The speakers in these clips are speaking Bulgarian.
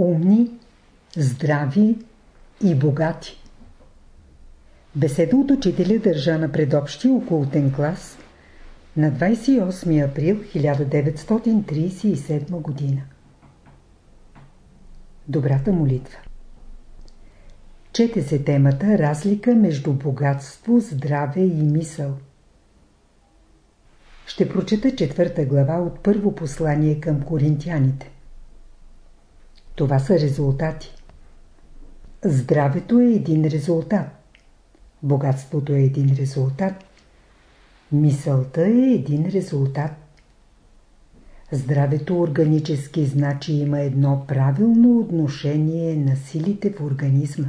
умни, здрави и богати. Беседа от учителя държа на предобщия околотен клас на 28 април 1937 година. Добрата молитва Чете се темата Разлика между богатство, здраве и мисъл. Ще прочета четвърта глава от първо послание към коринтияните. Това са резултати. Здравето е един резултат. Богатството е един резултат. Мисълта е един резултат. Здравето органически значи има едно правилно отношение на силите в организма.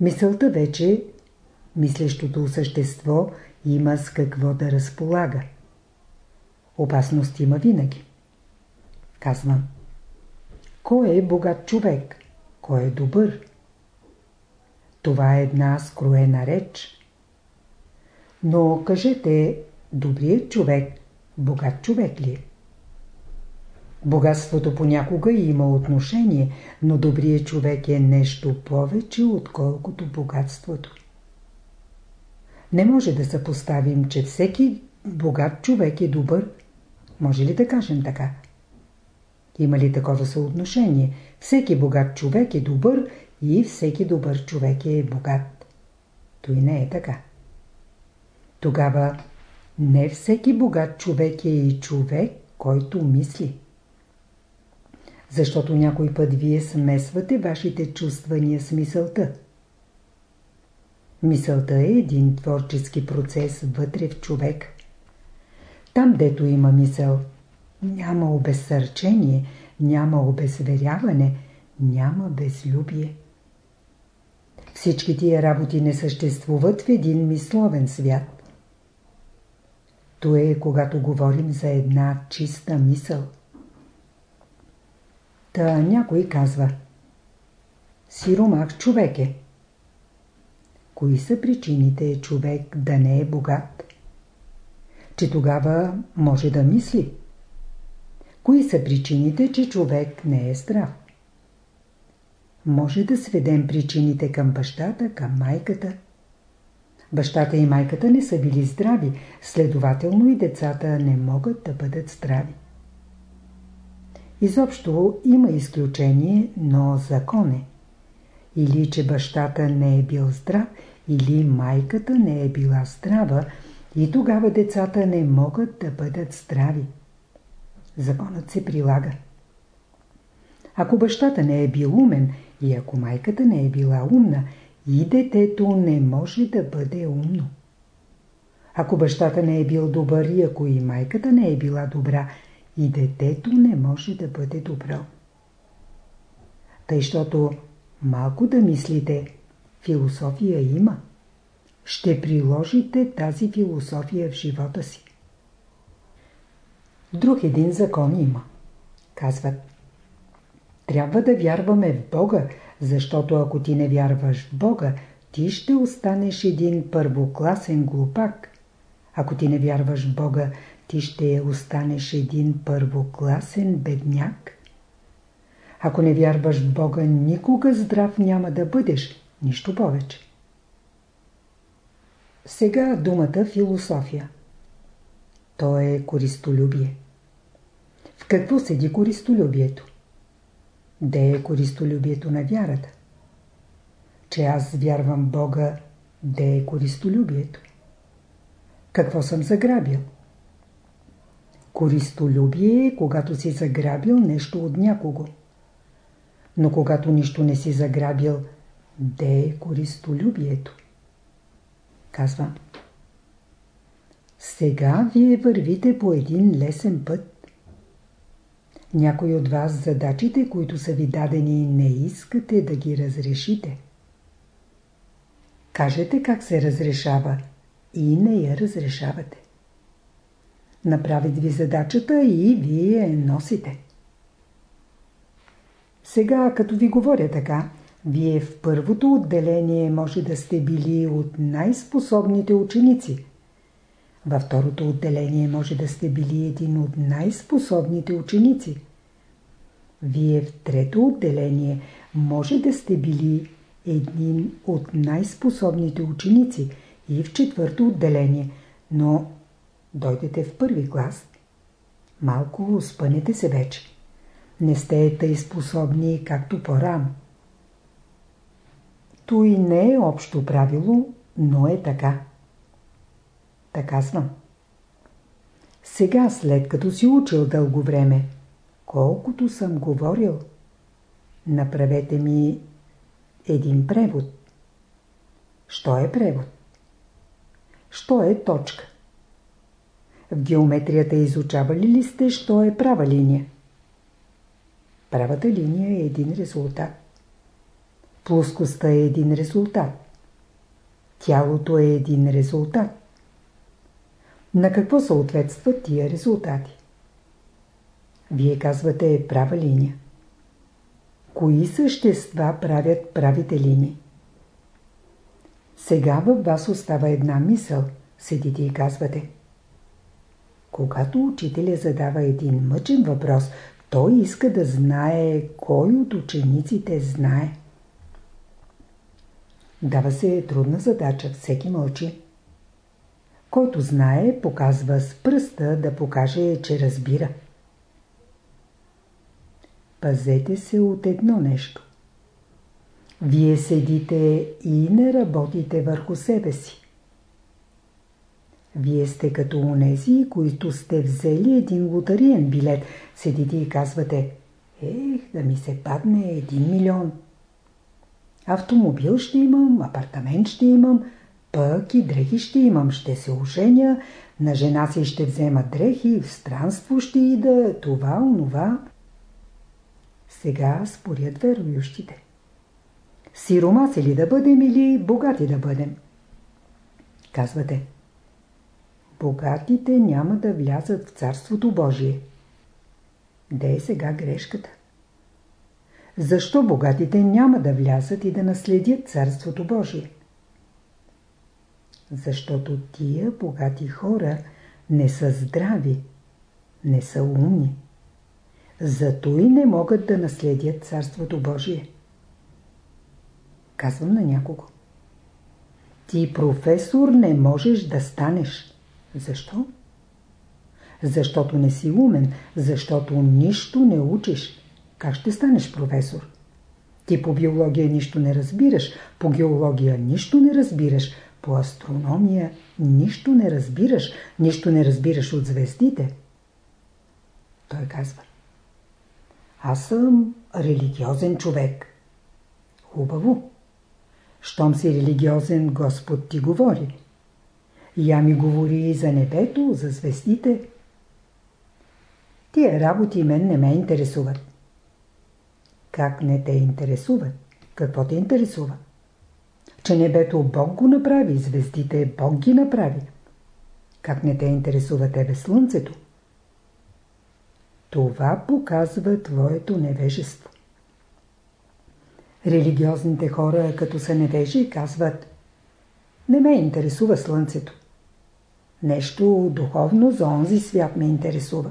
Мисълта вече, мислещото същество, има с какво да разполага. Опасност има винаги. Казвам. Кой е богат човек? Кой е добър? Това е една скроена реч. Но кажете, добрият човек, богат човек ли е? Богатството понякога има отношение, но добрият човек е нещо повече, отколкото богатството. Не може да съпоставим, че всеки богат човек е добър. Може ли да кажем така? Има ли такова съотношение? Всеки богат човек е добър и всеки добър човек е богат. Той не е така. Тогава не всеки богат човек е и човек, който мисли. Защото някой път вие смесвате вашите чувствания с мисълта. Мисълта е един творчески процес вътре в човек. Там, дето има мисъл, няма обезсърчение, няма обезверяване, няма безлюбие. Всички тия работи не съществуват в един мисловен свят. То е когато говорим за една чиста мисъл. Та някой казва Сиромах човек е. Кои са причините човек да не е богат? Че тогава може да мисли. Кои са причините, че човек не е здрав? Може да сведем причините към бащата, към майката. Бащата и майката не са били здрави, следователно и децата не могат да бъдат здрави. Изобщо има изключение, но закон е. Или че бащата не е бил здрав, или майката не е била здрава, и тогава децата не могат да бъдат здрави. Законът се прилага. Ако бащата не е бил умен и ако майката не е била умна, и детето не може да бъде умно. Ако бащата не е бил добър и ако и майката не е била добра, и детето не може да бъде добро. Тъй, защото малко да мислите, философия има. Ще приложите тази философия в живота си. Друг един закон има. Казват. Трябва да вярваме в Бога, защото ако ти не вярваш в Бога, ти ще останеш един първокласен глупак. Ако ти не вярваш в Бога, ти ще останеш един първокласен бедняк. Ако не вярваш в Бога, никога здрав няма да бъдеш, нищо повече. Сега думата философия. То е користолюбие. В какво седи користолюбието? Де е користолюбието на вярата? Че аз вярвам Бога, де е користолюбието? Какво съм заграбил? Користолюбие е, когато си заграбил нещо от някого. Но когато нищо не си заграбил, де е користолюбието? Казва. Сега вие вървите по един лесен път. Някой от вас задачите, които са ви дадени, не искате да ги разрешите. Кажете как се разрешава и не я разрешавате. Направите ви задачата и вие носите. Сега, като ви говоря така, вие в първото отделение може да сте били от най-способните ученици. Във второто отделение може да сте били един от най-способните ученици. Вие в трето отделение може да сте били един от най-способните ученици и в четвърто отделение, но дойдете в първи клас. Малко спънете се вече. Не сте тъй способни, както по-рано. Той не е общо правило, но е така. Така съм. Сега, след като си учил дълго време, колкото съм говорил, направете ми един превод. Що е превод? Що е точка? В геометрията изучавали ли сте, що е права линия? Правата линия е един резултат. Плоскостта е един резултат. Тялото е един резултат. На какво съответстват тия резултати? Вие казвате права линия. Кои същества правят правите линии? Сега във вас остава една мисъл. Седите и казвате. Когато учителя задава един мъчен въпрос, той иска да знае кой от учениците знае. Дава се трудна задача, всеки мълчи. Който знае, показва с пръста да покаже, че разбира. Пазете се от едно нещо. Вие седите и не работите върху себе си. Вие сте като унези, които сте взели един лотариен билет. Седите и казвате, ех, да ми се падне един милион. Автомобил ще имам, апартамент ще имам, пък и дрехи ще имам, ще се оженя, на жена си ще взема дрехи, в странство ще ида, това, онова. Сега спорят верующите. Сиромаси ли да бъдем или богати да бъдем? Казвате. Богатите няма да влязат в Царството Божие. Де е сега грешката? Защо богатите няма да влязат и да наследят Царството Божие? Защото тия богати хора не са здрави, не са умни. Зато и не могат да наследят Царството Божие. Казвам на някого. Ти професор не можеш да станеш. Защо? Защото не си умен, защото нищо не учиш. Как ще станеш професор? Ти по биология нищо не разбираш, по геология нищо не разбираш, по астрономия нищо не разбираш, нищо не разбираш от звездите. Той казва. Аз съм религиозен човек. Хубаво. Щом си религиозен, Господ ти говори. Я ми говори и за небето, за звездите. Тия работи мен не ме интересуват. Как не те интересуват? Какво те интересува? Че небето Бог го направи, звездите Бог ги направи. Как не те интересува тебе слънцето? Това показва твоето невежество. Религиозните хора, като са невежи, казват Не ме интересува слънцето. Нещо духовно за онзи свят ме интересува.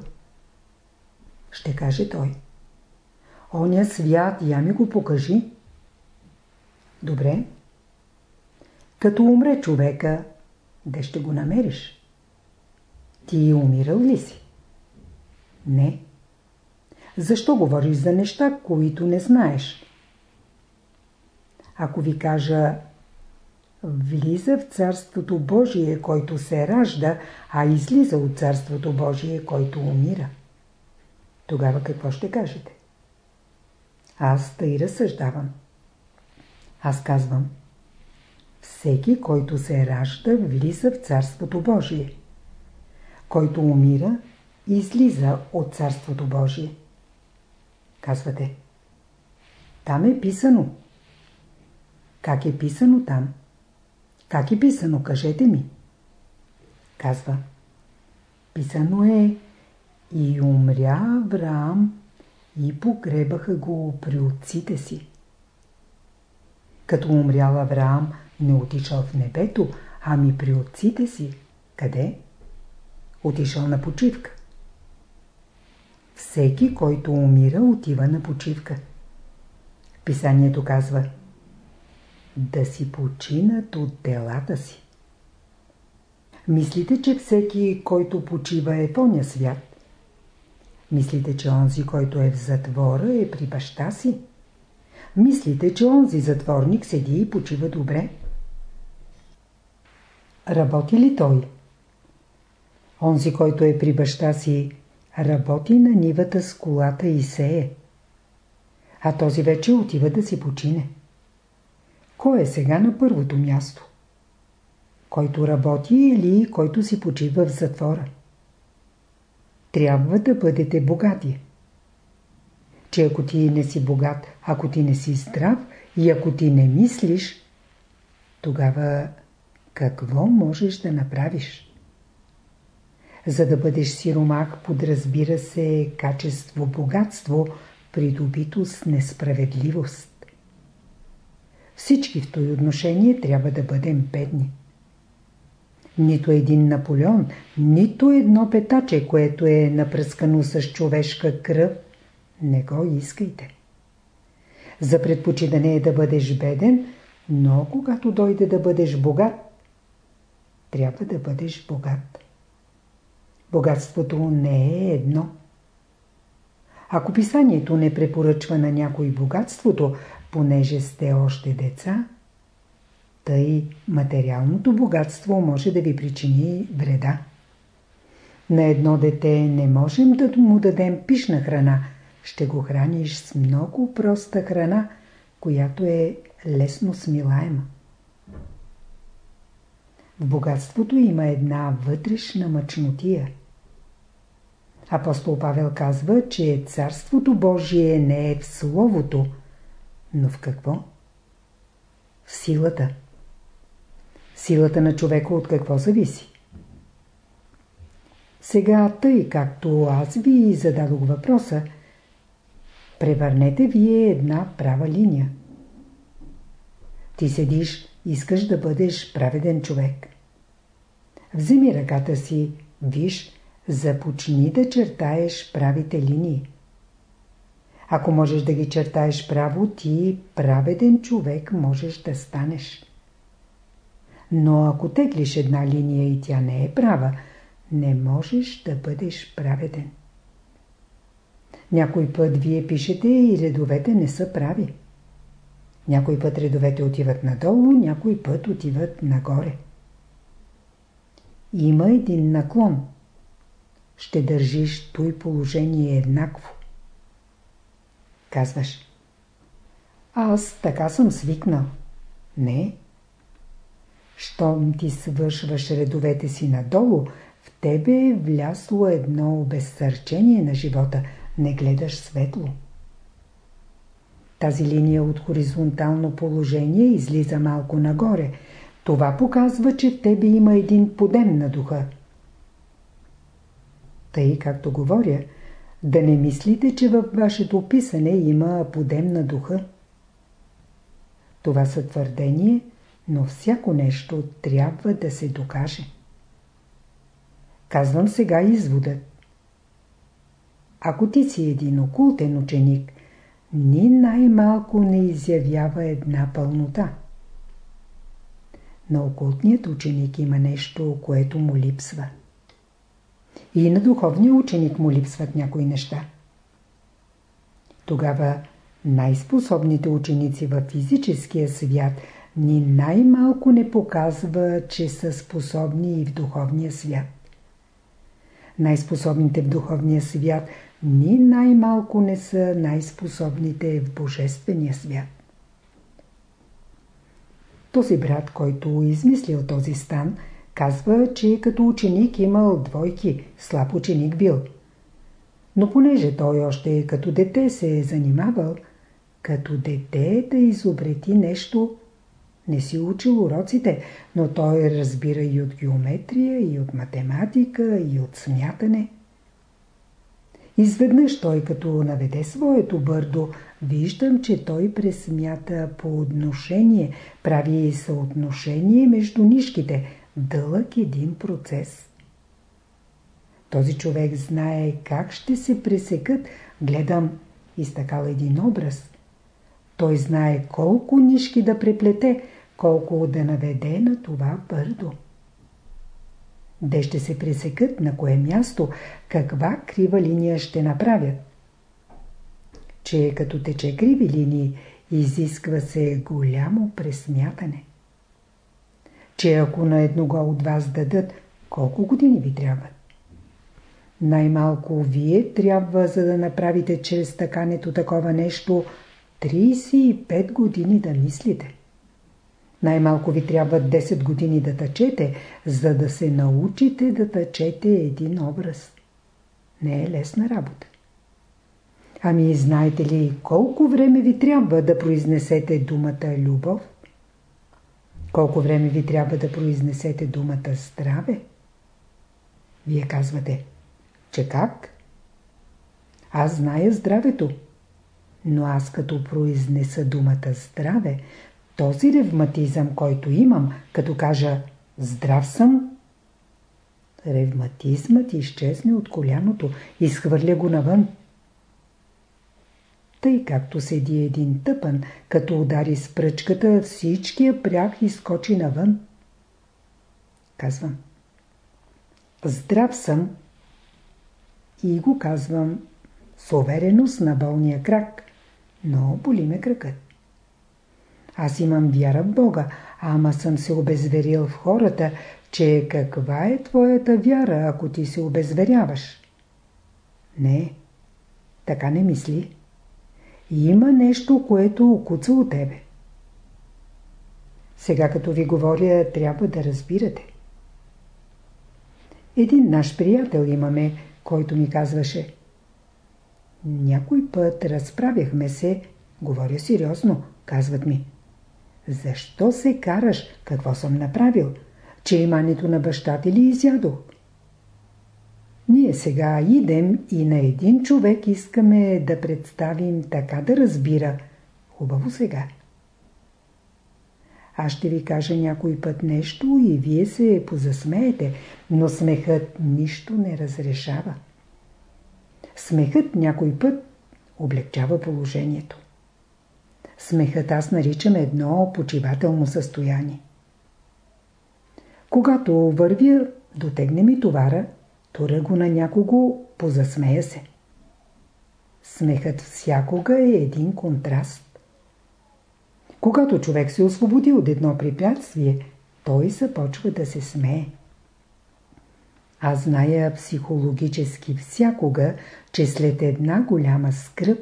Ще каже той. Оня свят, я ми го покажи. Добре. Като умре човека, де ще го намериш? Ти умирал ли си? Не. Защо говориш за неща, които не знаеш? Ако ви кажа влиза в Царството Божие, който се ражда, а излиза от Царството Божие, който умира. Тогава какво ще кажете? Аз тъй разсъждавам. Аз казвам. Всеки, който се ражда, влиза в Царството Божие. Който умира, излиза от Царството Божие. Казвате. Там е писано. Как е писано там? Как е писано? Кажете ми. Казва. Писано е и умря Авраам и погребаха го при отците си. Като умрял Авраам, не отишъл в небето, ами при отците си. Къде? Отишъл на почивка. всеки, който умира, отива на почивка. Писанието казва да си починат от делата си. Мислите, че всеки, който почива е в свят? Мислите, че онзи, който е в затвора, е при баща си? Мислите, че онзи затворник седи и почива добре? Работи ли той? Онзи, който е при баща си, работи на нивата с колата и сее. А този вече отива да си почине. Кой е сега на първото място? Който работи или който си почива в затвора? Трябва да бъдете богати. Че ако ти не си богат, ако ти не си здрав и ако ти не мислиш, тогава какво можеш да направиш? За да бъдеш сиромах, подразбира се качество богатство, придобито с несправедливост. Всички в този отношение трябва да бъдем бедни. Нито един Наполеон, нито едно петаче, което е напръскано с човешка кръв, не го искайте. За предпочитане е да бъдеш беден, но когато дойде да бъдеш богат, трябва да бъдеш богат. Богатството не е едно. Ако писанието не препоръчва на някой богатството, понеже сте още деца, тъй материалното богатство може да ви причини вреда. На едно дете не можем да му дадем пишна храна. Ще го храниш с много проста храна, която е лесно смилаема. В богатството има една вътрешна мъчнотия. Апостол Павел казва, че Царството Божие не е в Словото, но в какво? В силата. Силата на човека от какво зависи? Сега, тъй както аз ви зададох въпроса, превърнете вие една права линия. Ти седиш, искаш да бъдеш праведен човек. Вземи ръката си, виж, започни да чертаеш правите линии. Ако можеш да ги чертаеш право, ти праведен човек можеш да станеш. Но ако теглиш една линия и тя не е права, не можеш да бъдеш праведен. Някой път вие пишете и редовете не са прави. Някой път редовете отиват надолу, някой път отиват нагоре. Има един наклон. Ще държиш той положение еднакво. Казваш. Аз така съм свикнал. Не. Щом ти свършваш редовете си надолу, в тебе е влясло едно обезсърчение на живота. Не гледаш светло. Тази линия от хоризонтално положение излиза малко нагоре. Това показва, че в тебе има един подем на духа. Тъй, както говоря, да не мислите, че във вашето описане има подем на духа. Това са твърдение – но всяко нещо трябва да се докаже. Казвам сега изводът. Ако ти си един окултен ученик, ни най-малко не изявява една пълнота. На окултният ученик има нещо, което му липсва. И на духовния ученик му липсват някои неща. Тогава най-способните ученици във физическия свят – ни най-малко не показва, че са способни и в духовния свят. Най-способните в духовния свят ни най-малко не са най-способните в божествения свят. Този брат, който измислил този стан, казва, че като ученик имал двойки, слаб ученик бил. Но понеже той още като дете се е занимавал, като дете да изобрети нещо, не си учил уроците, но той разбира и от геометрия, и от математика, и от смятане. Изведнъж той като наведе своето бърдо, виждам, че той пресмята по отношение, прави съотношение между нишките, дълъг един процес. Този човек знае как ще се пресекат. Гледам, изтъкал един образ. Той знае колко нишки да преплете, колко да наведе на това бърдо. Де ще се пресекат, на кое място, каква крива линия ще направят. Че като тече криви линии, изисква се голямо пресмятане. Че ако на едного от вас дадат, колко години ви трябват? Най-малко вие трябва, за да направите чрез такането такова нещо, 35 години да мислите. Най-малко ви трябва 10 години да тъчете, за да се научите да тъчете един образ. Не е лесна работа. Ами знаете ли колко време ви трябва да произнесете думата любов? Колко време ви трябва да произнесете думата здраве? Вие казвате, че как? Аз зная здравето, но аз като произнеса думата здраве, този ревматизъм, който имам, като кажа здрав съм, ревматизмът изчезне от коляното, изхвърля го навън. Тъй както седи един тъпан, като удари с пръчката, всичкия прях изкочи навън. Казвам. Здрав съм. И го казвам с увереност на болния крак, но боли ме кракът. Аз имам вяра в Бога, ама съм се обезверил в хората, че каква е твоята вяра, ако ти се обезверяваш? Не, така не мисли. Има нещо, което окуца от тебе. Сега като ви говоря, трябва да разбирате. Един наш приятел имаме, който ми казваше Някой път разправяхме се, говоря сериозно, казват ми защо се караш? Какво съм направил? Че имането на баща ти ли изядох? Ние сега идем и на един човек искаме да представим така да разбира. Хубаво сега. Аз ще ви кажа някой път нещо и вие се позасмеете, но смехът нищо не разрешава. Смехът някой път облегчава положението. Смехът аз наричам едно почивателно състояние. Когато вървя, дотегне ми товара, тура го на някого, позасмея се. Смехът всякога е един контраст. Когато човек се освободи от едно препятствие, той започва да се смее. Аз зная психологически всякога, че след една голяма скръп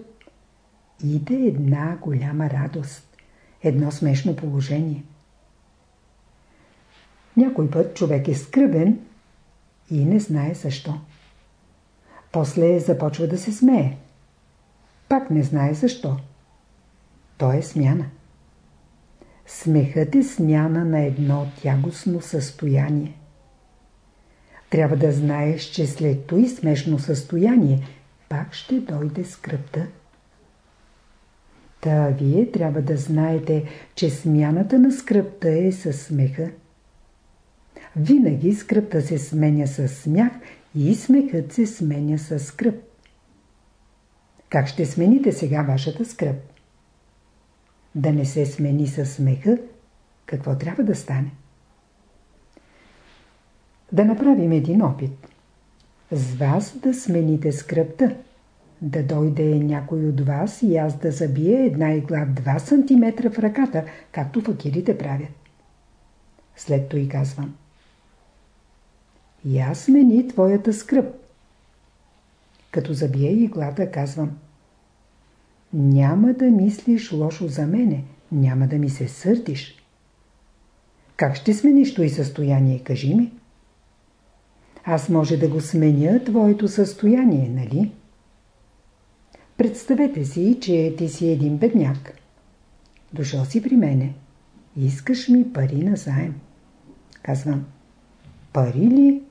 иде една голяма радост, едно смешно положение. Някой път човек е скръбен и не знае защо. После започва да се смее. Пак не знае защо. То е смяна. Смехът е смяна на едно тягостно състояние. Трябва да знаеш, че след той смешно състояние пак ще дойде скръпта. Та вие трябва да знаете, че смяната на скръпта е със смеха. Винаги скръпта се сменя с смях и смехът се сменя с скръп. Как ще смените сега вашата скръп? Да не се смени с смеха, какво трябва да стане? Да направим един опит. С вас да смените скръпта да дойде някой от вас и аз да забия една игла 2 см в ръката, както факирите правят. След и казвам. И аз смени твоята скръп. Като забия иглата, казвам. Няма да мислиш лошо за мене, няма да ми се сърдиш. Как ще смениш и състояние, кажи ми? Аз може да го сменя твоето състояние, нали? Представете си, че ти си един бедняк. Дошъл си при мене. Искаш ми пари на заем. Казвам. Пари ли?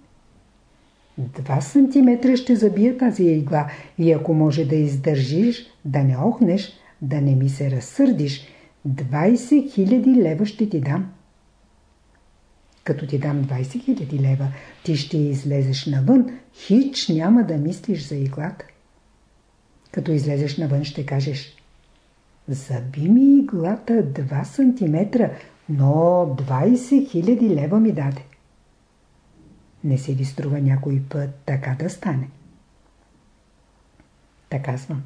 Два сантиметра ще забия тази игла и ако може да издържиш, да не охнеш, да не ми се разсърдиш, 20 000 лева ще ти дам. Като ти дам 20 000 лева, ти ще излезеш навън, хич няма да мислиш за иглата. Като излезеш навън ще кажеш Заби ми иглата 2 см, но 20 000 лева ми даде. Не се ви струва някой път така да стане. Така казвам.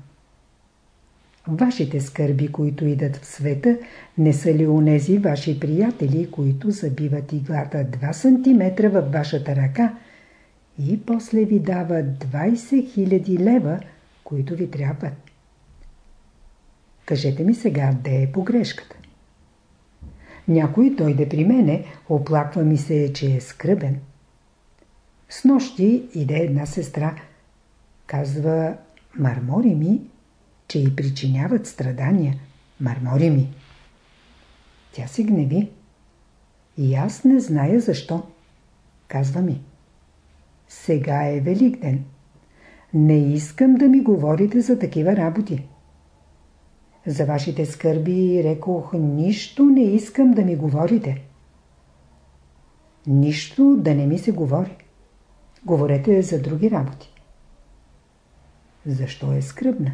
Вашите скърби, които идат в света, не са ли онези ваши приятели, които забиват иглата 2 см във вашата ръка и после ви дават 20 000 лева, които ви трябват? Кажете ми сега, де е погрешката? Някой дойде при мене, оплаква ми се, че е скръбен. С нощи иде една сестра. Казва, мармори ми, че й причиняват страдания. Мармори ми. Тя се гневи. И аз не зная защо. Казва ми. Сега е Великден. Не искам да ми говорите за такива работи. За вашите скърби рекох, нищо не искам да ми говорите. Нищо да не ми се говори. Говорете за други работи. Защо е скръбна?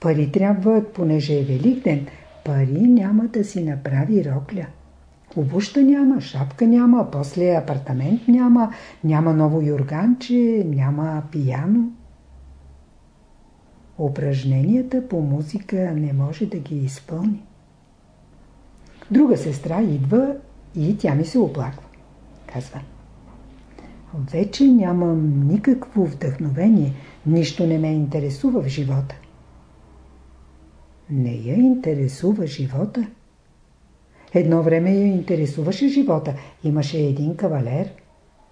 Пари трябват, понеже е Великден. Пари няма да си направи рокля. Обуща няма, шапка няма, после апартамент няма, няма ново юрганче, няма пияно. Упражненията по музика не може да ги изпълни. Друга сестра идва и тя ми се оплаква. Казва. Вече нямам никакво вдъхновение, нищо не ме интересува в живота. Не я интересува живота. Едно време я интересуваше живота. Имаше един кавалер.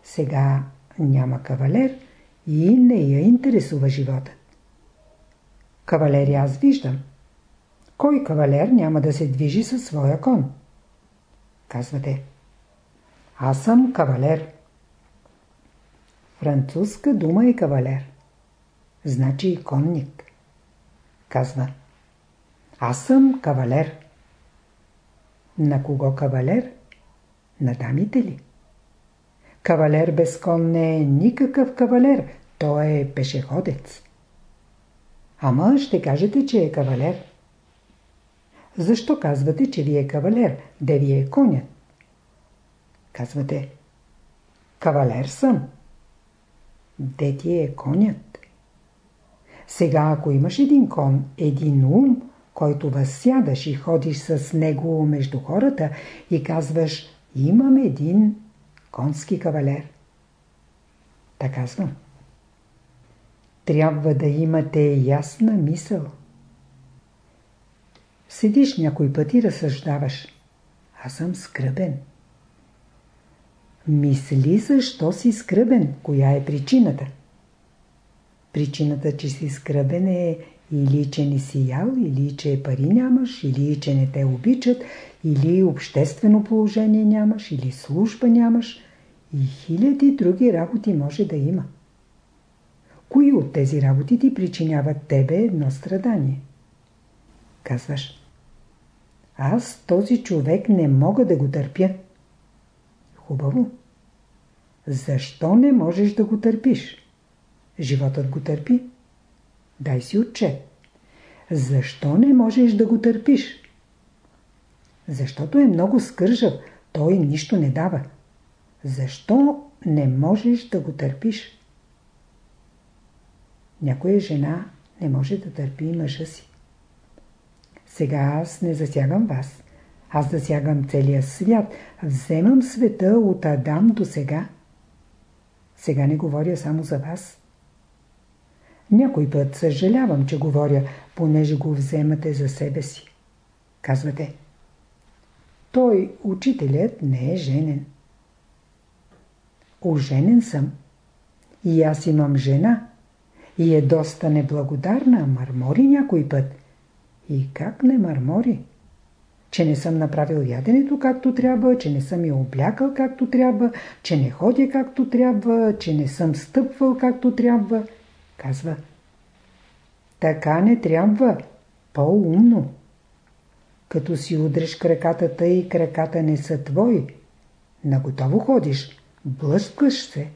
Сега няма кавалер и не я интересува живота. Кавалери аз виждам. Кой кавалер няма да се движи със своя кон? Казвате. Аз съм кавалер. Французска дума е кавалер. Значи конник. Казва. Аз съм кавалер. На кого кавалер? На дамите ли? Кавалер без кон не е никакъв кавалер. Той е пешеходец. Ама ще кажете, че е кавалер. Защо казвате, че ви е кавалер? Де ви е конят? Казвате, кавалер съм. Де ти е конят? Сега, ако имаш един кон, един ум, който възсядаш и ходиш с него между хората и казваш, имам един конски кавалер. Така казвам. Трябва да имате ясна мисъл. Седиш някой път и разсъждаваш. Аз съм скръбен. Мисли защо си скръбен, коя е причината. Причината, че си скръбен е или че не си ял, или че пари нямаш, или че не те обичат, или обществено положение нямаш, или служба нямаш и хиляди други работи може да има. Кои от тези работи ти причиняват тебе едно страдание? Казваш. Аз този човек не мога да го търпя. Хубаво. Защо не можеш да го търпиш? Животът го търпи. Дай си отчет. Защо не можеш да го търпиш? Защото е много скържав. Той нищо не дава. Защо не можеш да го търпиш? Някоя жена не може да търпи мъжа си. Сега аз не засягам вас. Аз засягам целия свят. Вземам света от Адам до сега. Сега не говоря само за вас. Някой път съжалявам, че говоря, понеже го вземате за себе си. Казвате, той, учителят, не е женен. Оженен съм. И аз имам жена, и е доста неблагодарна, мърмори някой път. И как не мърмори? Че не съм направил яденето както трябва, че не съм я облякал както трябва, че не ходя както трябва, че не съм стъпвал както трябва. Казва. Така не трябва. По-умно. Като си удреш краката и краката не са твои. Наготово ходиш, блъскаш се.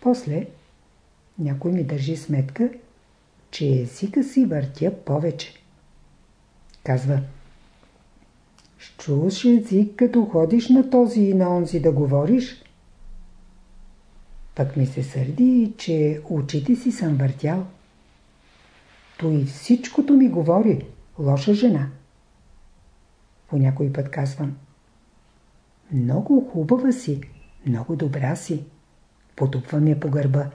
После някой ми държи сметка, че езика си въртя повече. Казва, чуваш език, като ходиш на този и на онзи да говориш? Пък ми се сърди, че очите си съм въртял. Той всичкото ми говори, лоша жена. По някой път казвам, много хубава си, много добра си. Потупвам я по гърба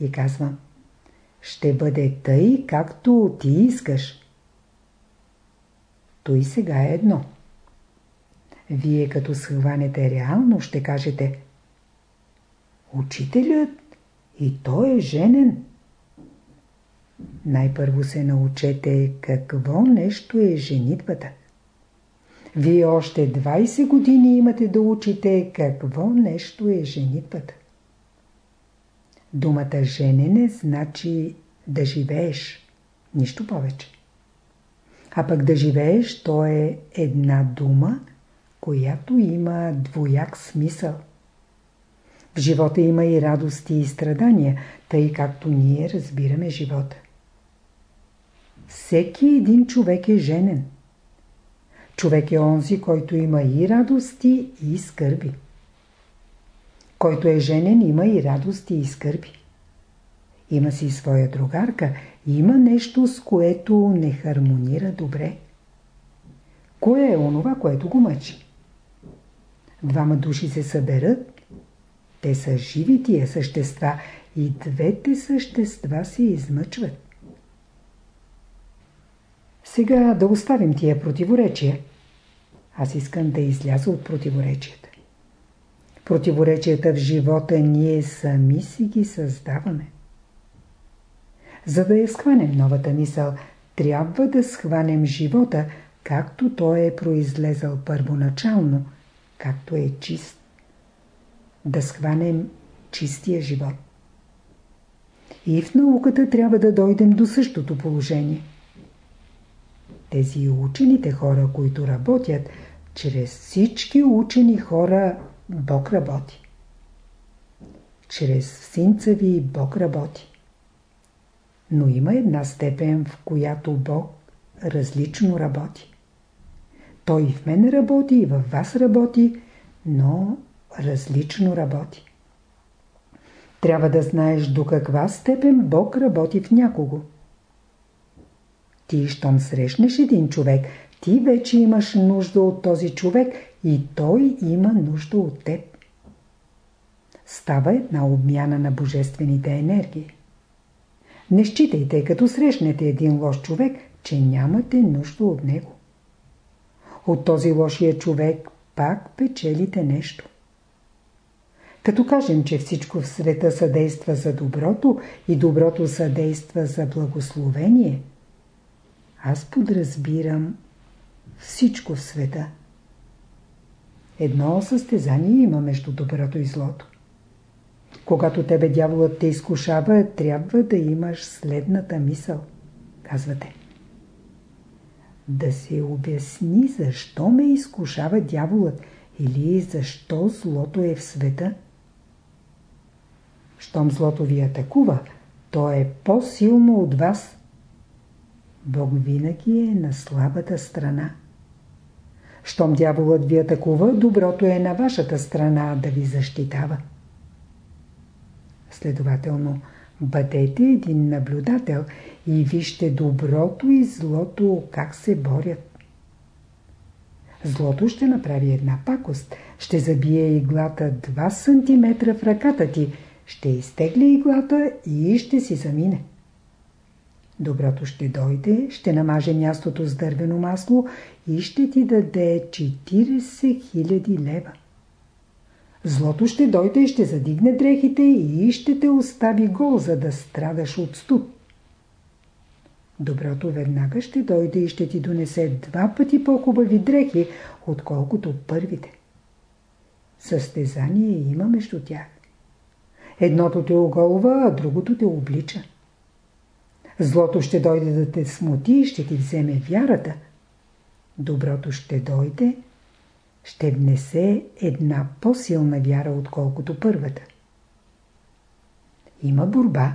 и казвам, ще бъде тъй, както ти искаш. Той сега е едно. Вие като схванете реално, ще кажете Учителят и той е женен. Най-първо се научете какво нещо е женитбата. Вие още 20 години имате да учите какво нещо е женитбата. Думата женене значи да живееш, нищо повече. А пък да живееш, то е една дума, която има двояк смисъл. Живота има и радости и страдания, тъй както ние разбираме живота. Всеки един човек е женен. Човек е онзи, който има и радости, и скърби. Който е женен, има и радости, и скърби. Има си своя другарка, има нещо, с което не хармонира добре. Кое е онова, което го мъчи? Двама души се съберат, те са живи тия същества и двете същества се измъчват. Сега да оставим тия противоречия. Аз искам да изляза от противоречията. Противоречията в живота ние сами си ги създаваме. За да я схванем новата мисъл, трябва да схванем живота, както той е произлезал първоначално, както е чист. Да схванем чистия живот. И в науката трябва да дойдем до същото положение. Тези учените хора, които работят, чрез всички учени хора Бог работи. Чрез синца ви Бог работи. Но има една степен, в която Бог различно работи. Той и в мен работи, и във вас работи, но различно работи. Трябва да знаеш до каква степен Бог работи в някого. Ти, щом срещнеш един човек, ти вече имаш нужда от този човек и той има нужда от теб. Става една обмяна на божествените енергии. Не считайте, като срещнете един лош човек, че нямате нужда от него. От този лошия човек пак печелите нещо. Като кажем, че всичко в света съдейства за доброто и доброто съдейства за благословение, аз подразбирам всичко в света. Едно състезание има между доброто и злото. Когато тебе дяволът те изкушава, трябва да имаш следната мисъл. Казвате. Да се обясни защо ме изкушава дяволът или защо злото е в света. Щом злото ви атакува, то е по-силно от вас. Бог винаги е на слабата страна. Щом дяволът ви атакува, доброто е на вашата страна да ви защитава. Следователно, бъдете един наблюдател и вижте доброто и злото как се борят. Злото ще направи една пакост, ще забие иглата 2 см в ръката ти, ще изтегли иглата и ще си замине. Доброто ще дойде, ще намаже мястото с дървено масло и ще ти даде 40 000 лева. Злото ще дойде и ще задигне дрехите и ще те остави гол, за да страдаш от студ. Доброто веднага ще дойде и ще ти донесе два пъти по-хубави дрехи, отколкото първите. Състезание има между тях. Едното те оголва, а другото те облича. Злото ще дойде да те смути и ще ти вземе вярата. Доброто ще дойде ще внесе една по-силна вяра, отколкото първата. Има борба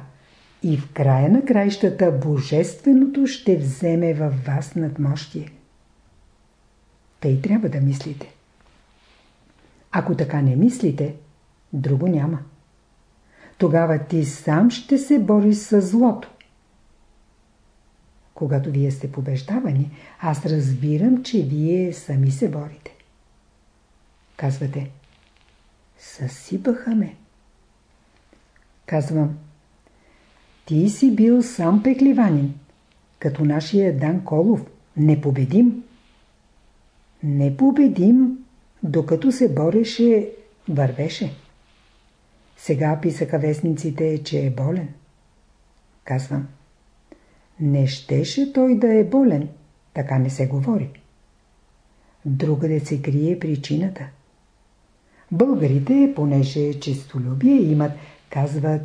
и в края на краищата Божественото ще вземе във вас надмощие. Тъй трябва да мислите. Ако така не мислите, друго няма. Тогава ти сам ще се бориш с злото. Когато вие сте побеждавани, аз разбирам, че вие сами се борите. Казвате, съсипаха ме. Казвам, ти си бил сам пекливанин, като нашия Дан Колов, непобедим. Непобедим, докато се бореше, вървеше. Сега писаха вестниците, че е болен. Казвам, не щеше той да е болен, така не се говори. Другаде се крие причината. Българите, понеже честолюбие имат, казват,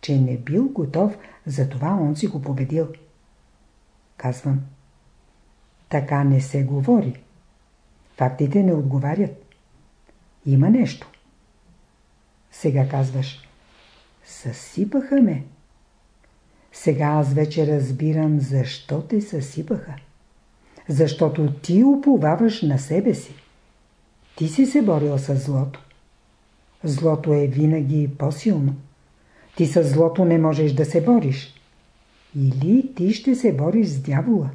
че не бил готов, затова он си го победил. Казвам, така не се говори. Фактите не отговарят. Има нещо. Сега казваш, съсипаха ме. Сега аз вече разбирам защо те съсипаха. Защото ти уповаваш на себе си. Ти си се борил с злото. Злото е винаги по-силно. Ти с злото не можеш да се бориш. Или ти ще се бориш с дявола.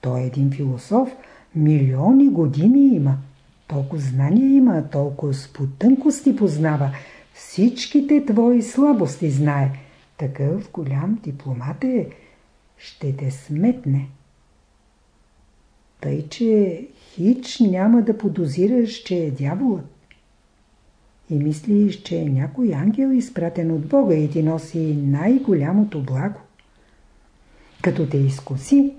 Той е един философ, милиони години има. Толкова знания има, толкова с потънкости познава. Всичките твои слабости знае. Такъв голям дипломат е, ще те сметне. Тъй, че хич няма да подозираш, че е дяволът. И мислиш, че е някой ангел изпратен от Бога и ти носи най-голямото благо. Като те изкуси,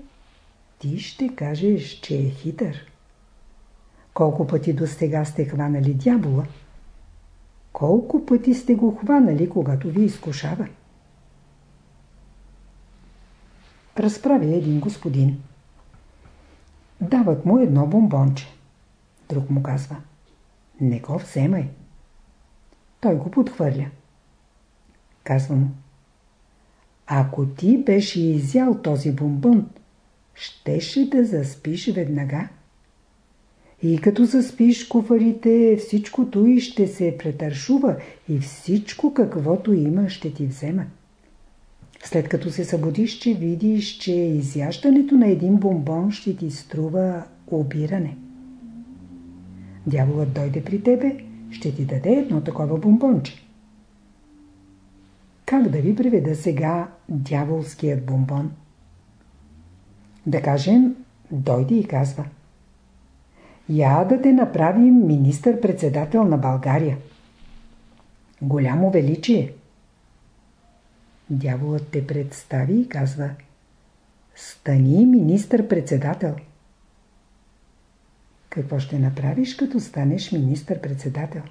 ти ще кажеш, че е хитър. Колко пъти до сега сте хванали дявола? Колко пъти сте го хванали, когато ви изкушава? Разправя един господин. Дават му едно бомбонче. Друг му казва. Не го вземай. Той го подхвърля. Казва му. Ако ти беше изял този бомбон, щеше да заспиш веднага. И като заспиш куфарите, всичкото и ще се претършува и всичко каквото има ще ти вземат. След като се събудиш, че видиш, че изяждането на един бомбон ще ти струва обиране. Дяволът дойде при тебе, ще ти даде едно такова бомбонче. Как да ви приведа сега дяволският бомбон? Да кажем, дойде и казва Я да те направим министър-председател на България. Голямо величие. Дяволът те представи и казва Стани министър-председател. Какво ще направиш, като станеш министър-председател?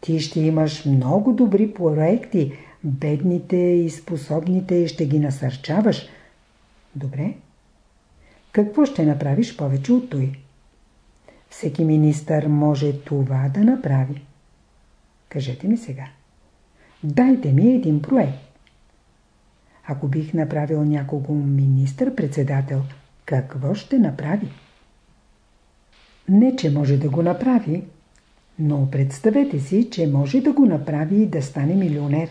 Ти ще имаш много добри проекти, бедните и способните ще ги насърчаваш. Добре? Какво ще направиш повече от той? Всеки министър може това да направи. Кажете ми сега. Дайте ми един проект. Ако бих направил някого министър-председател, какво ще направи? Не, че може да го направи, но представете си, че може да го направи и да стане милионер.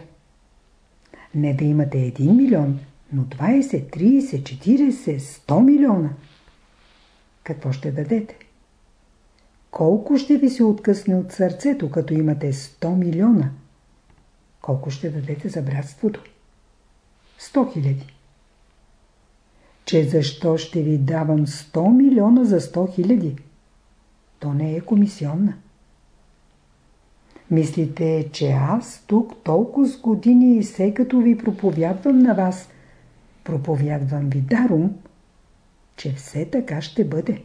Не да имате 1 милион, но 20, 30, 40, 100 милиона. Какво ще дадете? Колко ще ви се откъсне от сърцето, като имате 100 милиона? Колко ще дадете за братството? 100 хиляди. Че защо ще ви давам 100 милиона за 100 хиляди? То не е комисионна. Мислите, че аз тук толкова с години и все като ви проповядвам на вас, проповядвам ви даром, че все така ще бъде.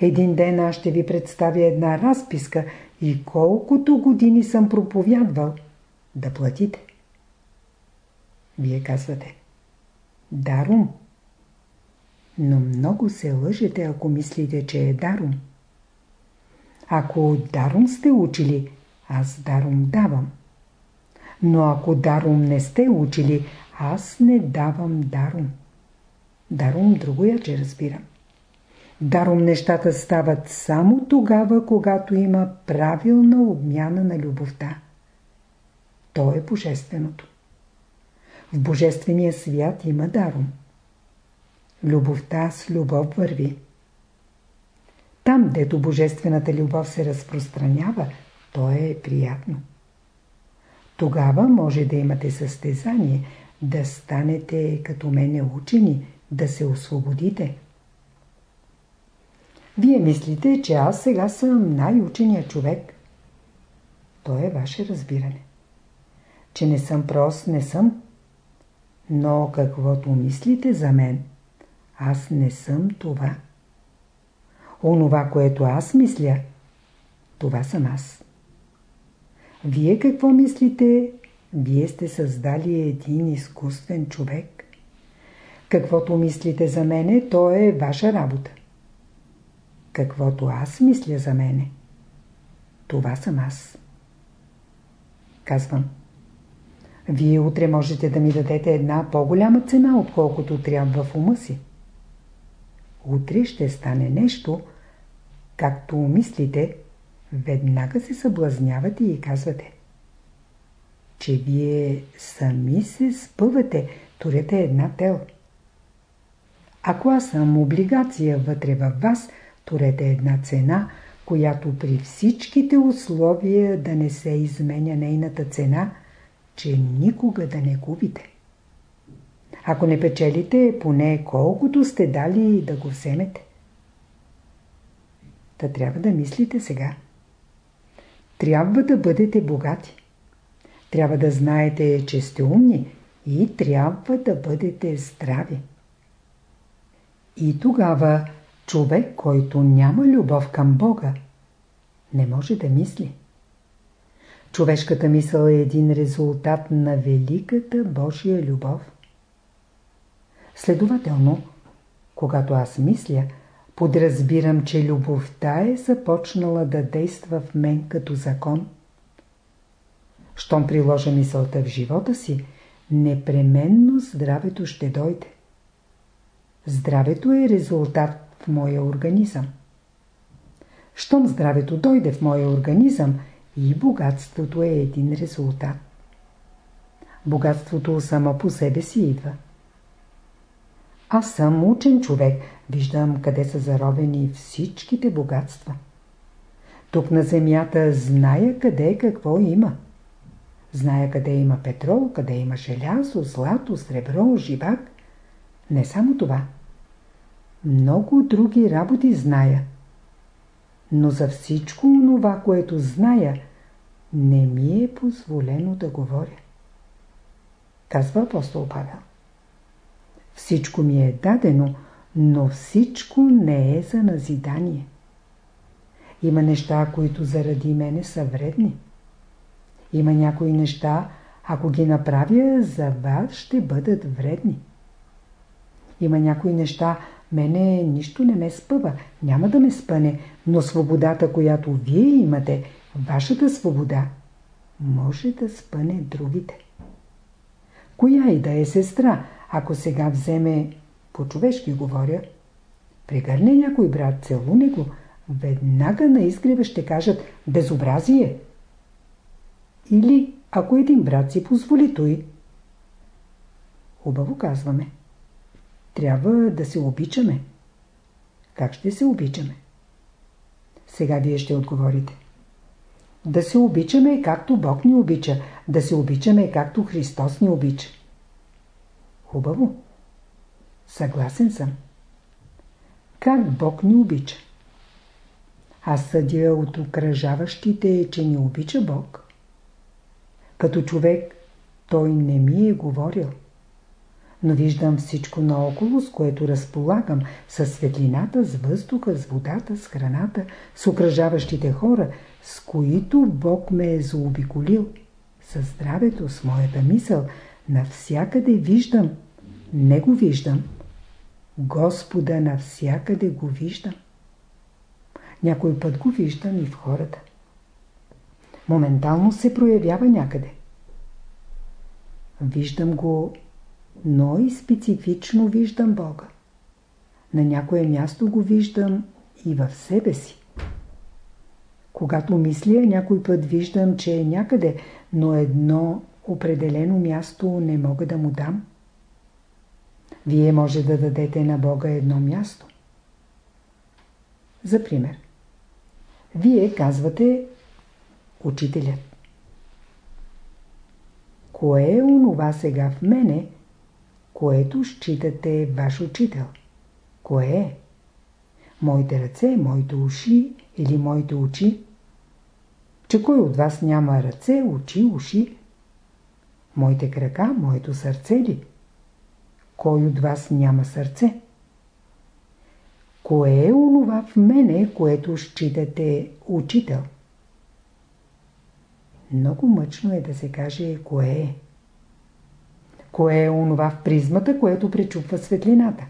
Един ден аз ще ви представя една разписка и колкото години съм проповядвал, да платите. Вие казвате, даром. Но много се лъжете, ако мислите, че е даром. Ако даром сте учили, аз даром давам. Но ако даром не сте учили, аз не давам даром. Даром другоя, че разбирам. Даром нещата стават само тогава, когато има правилна обмяна на любовта. То е божественото. В божествения свят има даром. Любовта с любов върви. Там, дето божествената любов се разпространява, то е приятно. Тогава може да имате състезание, да станете като мене учени, да се освободите. Вие мислите, че аз сега съм най-ученият човек. То е ваше разбиране. Че не съм прост, не съм. Но каквото мислите за мен, аз не съм това. Онова, което аз мисля, това съм аз. Вие какво мислите? Вие сте създали един изкуствен човек. Каквото мислите за мене, то е ваша работа. Каквото аз мисля за мене, това съм аз. Казвам. Вие утре можете да ми дадете една по-голяма цена, отколкото трябва в ума си. Утре ще стане нещо, както мислите, веднага се съблазнявате и казвате, че вие сами се спъвате, турете една тел. Ако аз съм облигация вътре във вас, турете една цена, която при всичките условия да не се изменя нейната цена, че никога да не губите. Ако не печелите, поне колкото сте дали да го вземете. Та трябва да мислите сега. Трябва да бъдете богати. Трябва да знаете, че сте умни и трябва да бъдете здрави. И тогава човек, който няма любов към Бога, не може да мисли. Човешката мисъл е един резултат на великата Божия любов. Следователно, когато аз мисля, подразбирам, че любовта е започнала да действа в мен като закон. Щом приложа мисълта в живота си, непременно здравето ще дойде. Здравето е резултат в моя организъм. Щом здравето дойде в моя организъм, и богатството е един резултат. Богатството само по себе си идва. Аз съм учен човек, виждам къде са заровени всичките богатства. Тук на земята зная къде какво има. Зная къде има петрол, къде има желязо, злато, сребро, живак. Не само това. Много други работи зная. Но за всичко това, което зная, не ми е позволено да говоря. Казва апостол Павел. Всичко ми е дадено, но всичко не е за назидание. Има неща, които заради мене са вредни. Има някои неща, ако ги направя, за вас ще бъдат вредни. Има някои неща, мене нищо не ме спъва, няма да ме спъне, но свободата, която вие имате, вашата свобода, може да спъне другите. Коя и да е сестра, ако сега вземе, по-човешки говоря, прегърне някой брат, целуне го, веднага на изгрева ще кажат безобразие. Или ако един брат си позволи той. Хубаво казваме. Трябва да се обичаме. Как ще се обичаме? Сега вие ще отговорите. Да се обичаме както Бог ни обича, да се обичаме както Христос ни обича. Хубаво. Съгласен съм. Как Бог ни обича? Аз съдя от окръжаващите, че ни обича Бог. Като човек той не ми е говорил. Но виждам всичко наоколо, с което разполагам, с светлината, с въздуха, с водата, с храната, с окръжаващите хора, с които Бог ме е заобиколил. Със здравето, с моята мисъл, навсякъде виждам. Не го виждам. Господа навсякъде го виждам. някой път го виждам и в хората. Моментално се проявява някъде. Виждам го, но и специфично виждам Бога. На някое място го виждам и в себе си. Когато мисля, някой път виждам, че е някъде, но едно определено място не мога да му дам. Вие може да дадете на Бога едно място. За пример. Вие казвате Учителят. Кое е онова сега в мене, което считате ваш учител? Кое е? Моите ръце, моите уши или моите очи? Че кой от вас няма ръце, очи, уши? Моите крака, моето сърце ли? Кой от вас няма сърце? Кое е онова в мене, което считате учител? Много мъчно е да се каже кое е. Кое е онова в призмата, което пречупва светлината?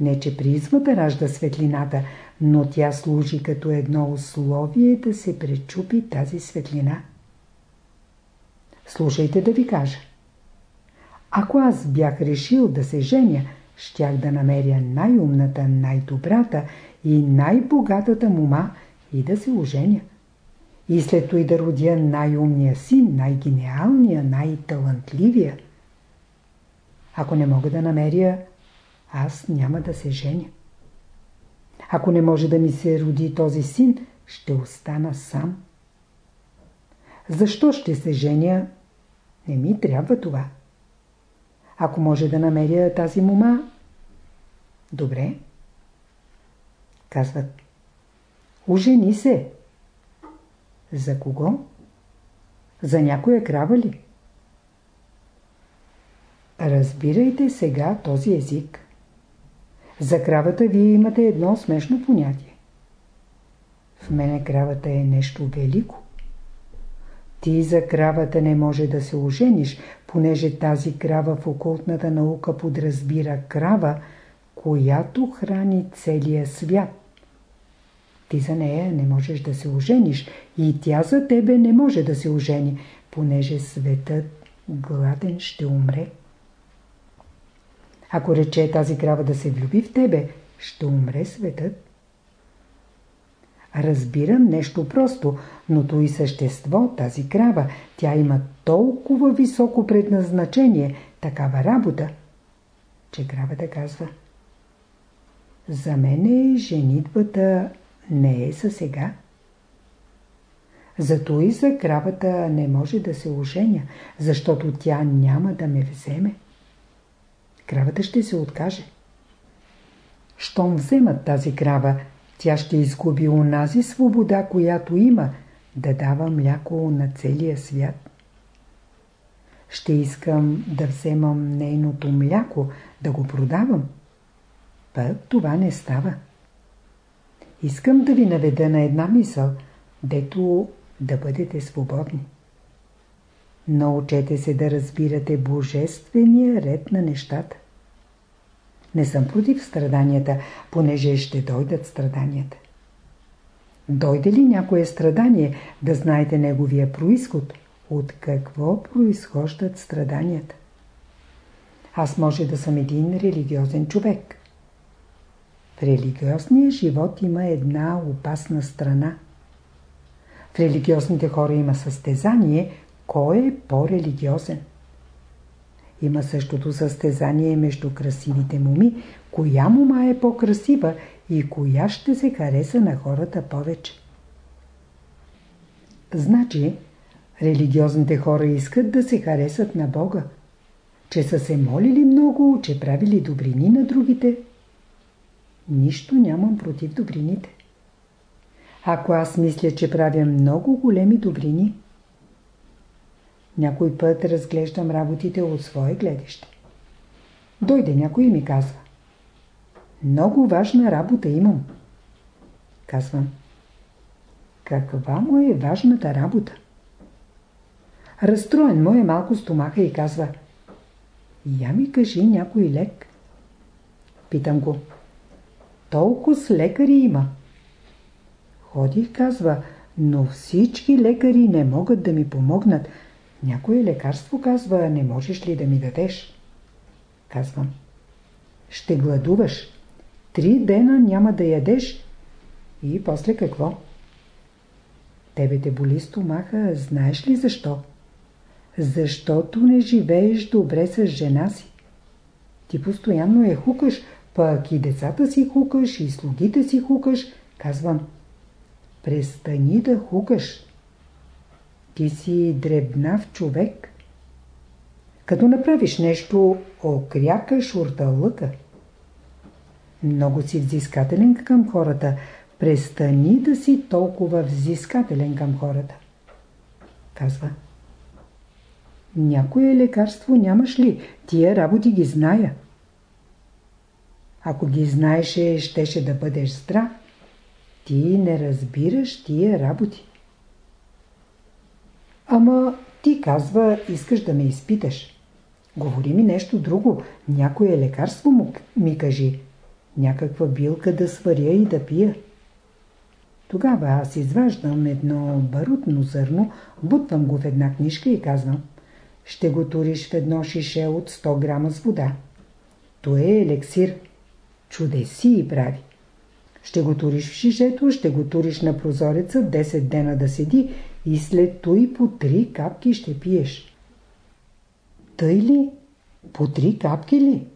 Не, че призмата ражда светлината, но тя служи като едно условие да се пречупи тази светлина. Слушайте да ви кажа. Ако аз бях решил да се женя, щях да намеря най-умната, най-добрата и най-богатата мума и да се оженя. И след той да родя най-умния син, най-гениалния, най-талантливия. Ако не мога да намеря, аз няма да се женя. Ако не може да ми се роди този син, ще остана сам. Защо ще се женя? Не ми трябва това. Ако може да намеря тази мума, добре. Казват, ожени се. За кого? За някоя крава ли? Разбирайте сега този език. За кравата вие имате едно смешно понятие. В мене кравата е нещо велико. Ти за кравата не може да се ожениш, понеже тази крава в окултната наука подразбира крава, която храни целия свят. Ти за нея не можеш да се ожениш и тя за тебе не може да се ожени, понеже светът гладен ще умре. Ако рече тази крава да се влюби в тебе, ще умре светът. Разбирам нещо просто, но то и същество, тази крава, тя има толкова високо предназначение, такава работа, че кравата казва За мене женитбата не е за сега. Зато и за кравата не може да се оженя, защото тя няма да ме вземе. Кравата ще се откаже. Щом вземат тази крава, тя ще изгуби онази свобода, която има, да дава мляко на целия свят. Ще искам да вземам нейното мляко, да го продавам. Пък това не става. Искам да ви наведа на една мисъл, дето да бъдете свободни. Научете се да разбирате божествения ред на нещата. Не съм против страданията, понеже ще дойдат страданията. Дойде ли някое страдание, да знаете неговия происход, от какво произхождат страданията? Аз може да съм един религиозен човек. В религиозния живот има една опасна страна. В религиозните хора има състезание, кой е по-религиозен. Има същото състезание между красивите моми, коя мома е по-красива и коя ще се хареса на хората повече. Значи, религиозните хора искат да се харесат на Бога, че са се молили много, че правили добрини на другите. Нищо нямам против добрините. Ако аз мисля, че правя много големи добрини, някой път разглеждам работите от свое гледаще. Дойде някой и ми казва. Много важна работа имам. Казвам. Каква му е важната работа? Разстроен му е малко стомаха и казва. Я ми кажи някой лек. Питам го. Толкова с лекари има. Ходих, казва, но всички лекари не могат да ми помогнат. Някое лекарство казва, не можеш ли да ми дадеш? Казвам. Ще гладуваш. Три дена няма да ядеш. И после какво? Тебе те боли стомаха, знаеш ли защо? Защото не живееш добре с жена си. Ти постоянно я хукаш, пък и децата си хукаш, и слугите си хукаш. Казвам, престани да хукаш. Ти си дребнав човек. Като направиш нещо, окрякаш лъка. Много си взискателен към хората. Престани да си толкова взискателен към хората. Казва. Някое лекарство нямаш ли? Тия работи ги зная. Ако ги знаеше, щеше да бъдеш здрав. Ти не разбираш тия работи. Ама ти казва, искаш да ме изпиташ. Говори ми нещо друго, някое лекарство му, ми кажи. Някаква билка да сваря и да пия. Тогава аз изваждам едно барутно зърно, бутвам го в една книжка и казвам Ще го туриш в едно шише от 100 грама с вода. То е елексир. Чудеси и прави. Ще го туриш в шишето, ще го туриш на прозореца 10 дена да седи и след той по 3 капки ще пиеш. Тъй ли? По 3 капки ли?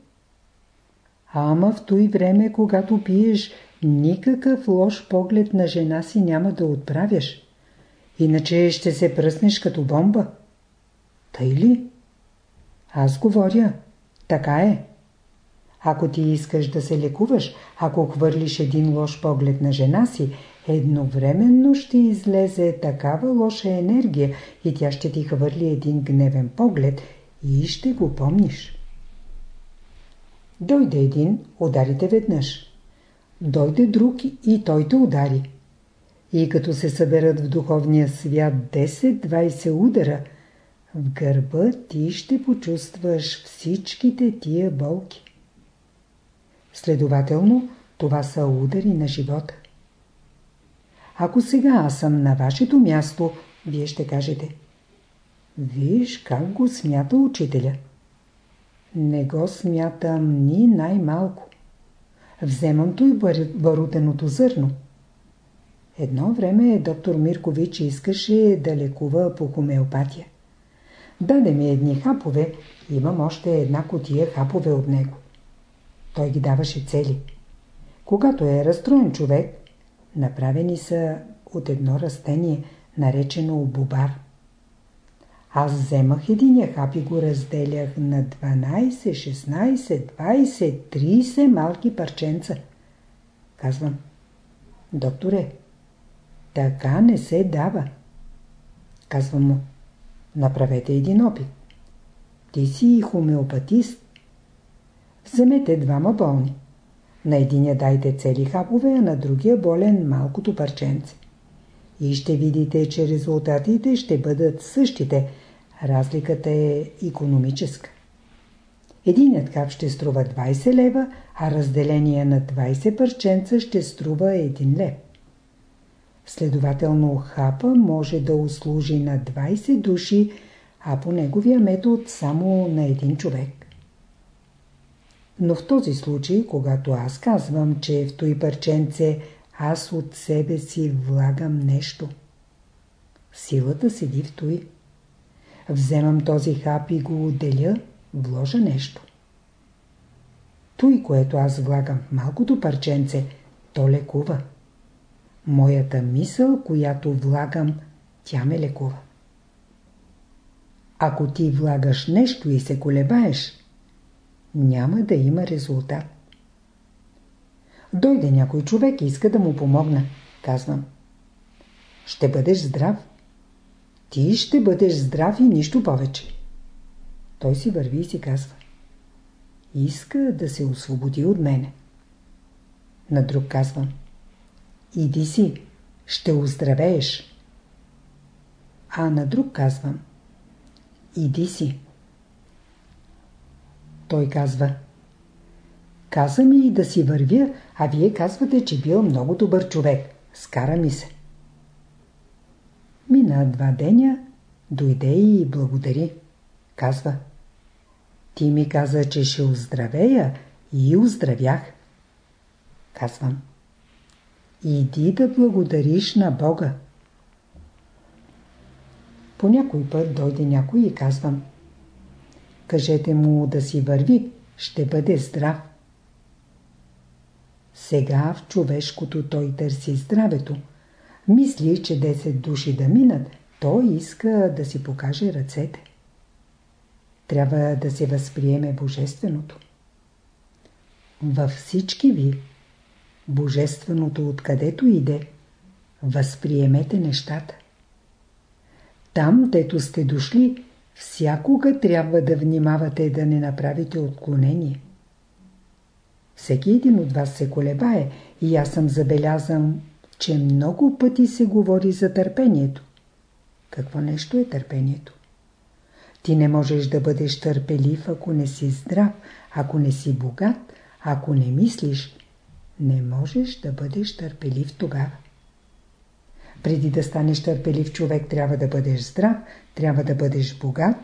Ама в той време, когато пиеш, никакъв лош поглед на жена си няма да отправяш. Иначе ще се пръснеш като бомба. Тъй ли? Аз говоря. Така е. Ако ти искаш да се лекуваш, ако хвърлиш един лош поглед на жена си, едновременно ще излезе такава лоша енергия и тя ще ти хвърли един гневен поглед и ще го помниш. Дойде един, ударите веднъж. Дойде друг и той те удари. И като се съберат в духовния свят 10-20 удара, в гърба ти ще почувстваш всичките тия болки. Следователно, това са удари на живота. Ако сега аз съм на вашето място, вие ще кажете Виж как го смята учителя. Не го смятам ни най-малко. Вземам той барутеното зърно. Едно време доктор Миркович искаше да лекува по хомеопатия. Даде ми едни хапове, имам още една котия хапове от него. Той ги даваше цели. Когато е разстроен човек, направени са от едно растение, наречено бубар. Аз вземах единия хап и го разделях на 12, 16, 20, 30 малки парченца. Казвам, докторе, така не се дава. Казвам му, направете един опит. Ти си хомеопатист. Вземете двама болни. На единия дайте цели хапове, а на другия болен малкото парченце. И ще видите, че резултатите ще бъдат същите. Разликата е економическа. Единият хап ще струва 20 лева, а разделение на 20 парченца ще струва 1 лев. Следователно хапа може да услужи на 20 души, а по неговия метод само на един човек. Но в този случай, когато аз казвам, че в той парченце аз от себе си влагам нещо. Силата седи в той. Вземам този хап и го отделя, вложа нещо. Той, което аз влагам в малкото парченце, то лекува. Моята мисъл, която влагам, тя ме лекува. Ако ти влагаш нещо и се колебаеш, няма да има резултат. Дойде някой човек и иска да му помогна. Казвам. Ще бъдеш здрав. Ти ще бъдеш здрав и нищо повече. Той си върви и си казва. Иска да се освободи от мене. На друг казвам. Иди си, ще оздравееш. А на друг казвам. Иди си. Той казва Каза ми и да си вървя, а вие казвате, че бил много добър човек. скара ми се. Мина два деня, дойде и благодари. Казва. Ти ми каза, че ще оздравея и оздравях. Казвам. Иди да благодариш на Бога. По някой път дойде някой и казвам. Кажете му да си върви, ще бъде здрав. Сега в човешкото той търси здравето. Мисли, че 10 души да минат, той иска да си покаже ръцете. Трябва да се възприеме Божественото. Във всички ви, Божественото откъдето иде, възприемете нещата. Там, дето сте дошли, всякога трябва да внимавате да не направите отклонение. Всеки един от вас се колебае и аз съм забелязан, че много пъти се говори за търпението. Какво нещо е търпението? Ти не можеш да бъдеш търпелив, ако не си здрав, ако не си богат, ако не мислиш. Не можеш да бъдеш търпелив тогава. Преди да станеш търпелив човек, трябва да бъдеш здрав, трябва да бъдеш богат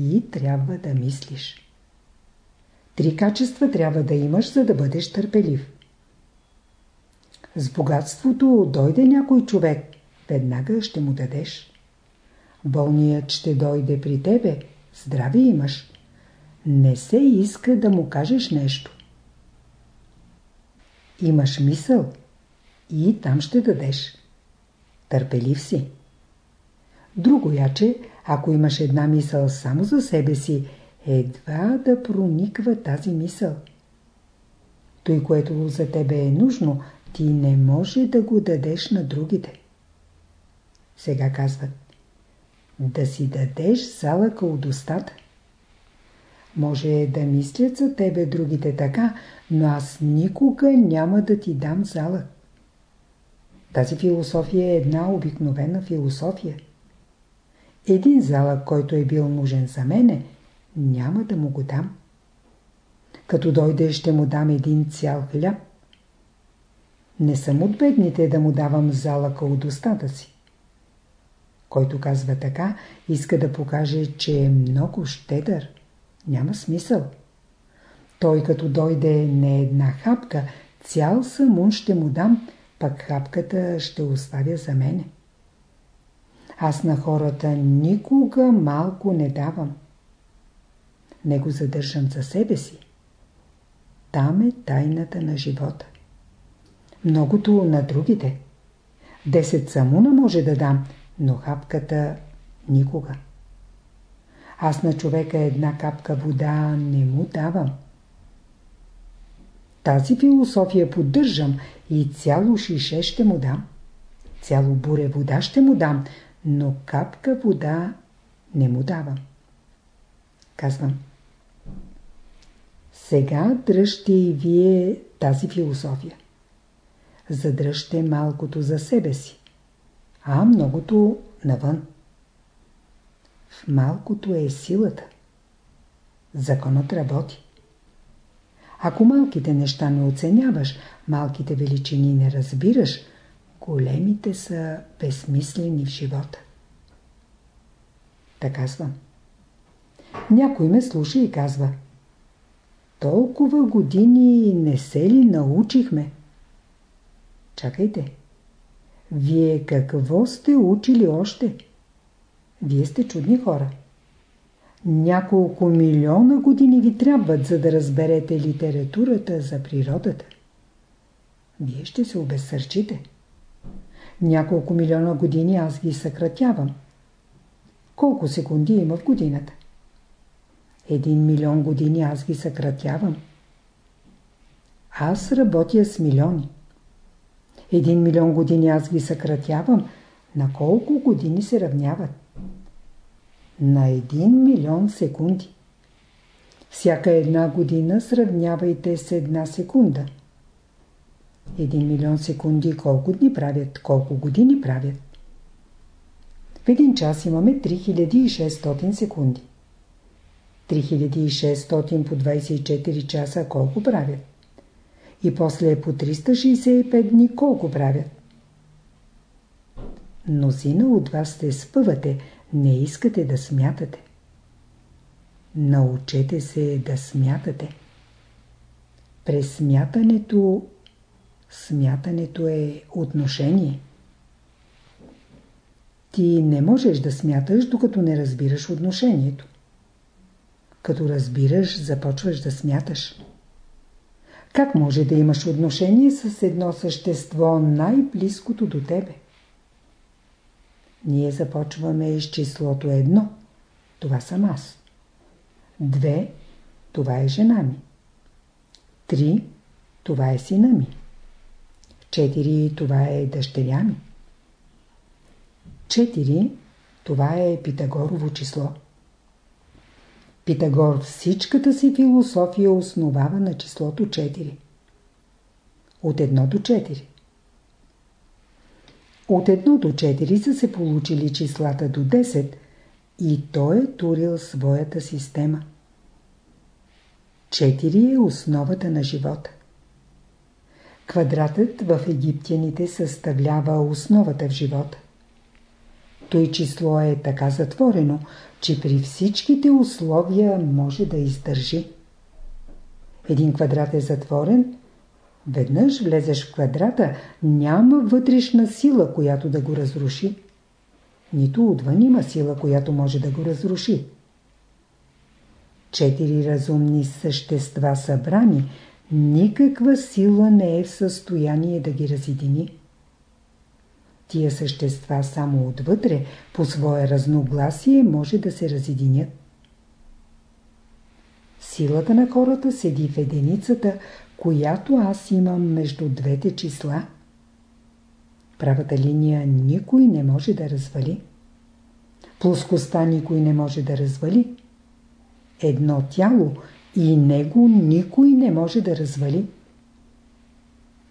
и трябва да мислиш. Три качества трябва да имаш, за да бъдеш търпелив. С богатството дойде някой човек, веднага ще му дадеш. Болният ще дойде при тебе, здраве имаш. Не се иска да му кажеш нещо. Имаш мисъл и там ще дадеш. Търпелив си. Друго яче, ако имаш една мисъл само за себе си, едва да прониква тази мисъл. Той, което за тебе е нужно, ти не може да го дадеш на другите. Сега казват, да си дадеш залъка от устата. Може да мислят за тебе другите така, но аз никога няма да ти дам залък. Тази философия е една обикновена философия. Един залък, който е бил нужен за мене, няма да му го дам. Като дойде, ще му дам един цял хляб. Не съм от бедните да му давам залъка от устата си. Който казва така, иска да покаже, че е много щедър. Няма смисъл. Той като дойде не една хапка, цял самун ще му дам, пък хапката ще оставя за мене. Аз на хората никога малко не давам. Не го задържам за себе си. Там е тайната на живота. Многото на другите. Десет самуна може да дам, но хапката никога. Аз на човека една капка вода не му давам. Тази философия поддържам и цяло шише ще му дам. Цяло буре вода ще му дам, но капка вода не му давам. Казвам. Сега дръжте и вие тази философия. Задръжте малкото за себе си, а многото навън. В малкото е силата. Законът работи. Ако малките неща не оценяваш, малките величини не разбираш, големите са безсмислени в живота. Така казвам. Някой ме слуша и казва Толкова години не се ли научихме? Чакайте. Вие какво сте учили още? Вие сте чудни хора. Няколко милиона години ви трябват, за да разберете литературата за природата. Вие ще се обезсърчите. Няколко милиона години аз ги съкратявам. Колко секунди има в годината? Един милион години аз ги съкратявам. Аз работя с милиони. Един милион години аз ги съкратявам. На колко години се равняват? На един милион секунди. Всяка една година сравнявайте с една секунда. Един милион секунди колко дни правят, колко години правят? В един час имаме 3600 секунди. 3600 по 24 часа колко правят? И после по 365 дни колко правят? Мнозина от вас сте спъвате, не искате да смятате. Научете се да смятате. През смятането смятането е отношение. Ти не можеш да смяташ, докато не разбираш отношението. Като разбираш, започваш да смяташ. Как може да имаш отношение с едно същество най-близкото до тебе? Ние започваме с числото едно. Това съм аз. Две. Това е жена ми. Три. Това е сина ми. Четири. Това е дъщеря ми. Четири. Това е Питагорово число. Питагор всичката си философия основава на числото 4. От 1 до 4. От 1 до 4 са се получили числата до 10 и той е турил своята система. 4 е основата на живота. Квадратът в египтяните съставлява основата в живота. Той число е така затворено, че при всичките условия може да издържи. Един квадрат е затворен, веднъж влезеш в квадрата, няма вътрешна сила, която да го разруши. Нито отвън има сила, която може да го разруши. Четири разумни същества събрани, никаква сила не е в състояние да ги разедини. Тия същества само отвътре, по свое разногласие, може да се разединят. Силата на хората седи в единицата, която аз имам между двете числа. Правата линия никой не може да развали. Плоскостта никой не може да развали. Едно тяло и него никой не може да развали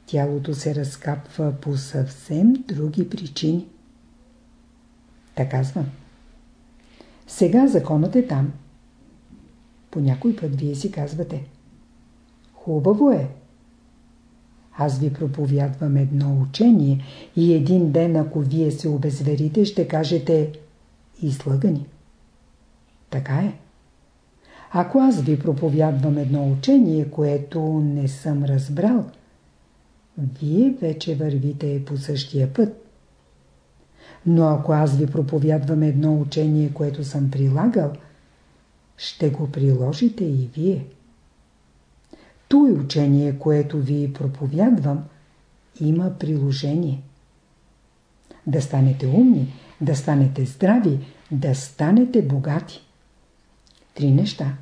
тялото се разкапва по съвсем други причини. Така казвам. Сега законът е там. По някой път вие си казвате. Хубаво е. Аз ви проповядвам едно учение и един ден, ако вие се обезверите, ще кажете излъгани. Така е. Ако аз ви проповядвам едно учение, което не съм разбрал, вие вече вървите по същия път. Но ако аз ви проповядвам едно учение, което съм прилагал, ще го приложите и вие. Той учение, което ви проповядвам, има приложение. Да станете умни, да станете здрави, да станете богати. Три неща.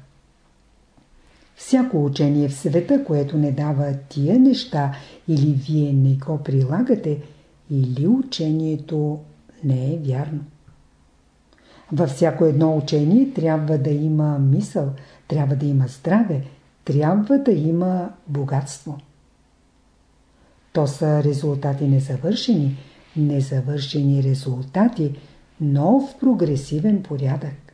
Всяко учение в света, което не дава тия неща или вие не го прилагате, или учението не е вярно. Във всяко едно учение трябва да има мисъл, трябва да има здраве, трябва да има богатство. То са резултати незавършени, незавършени резултати, но в прогресивен порядък.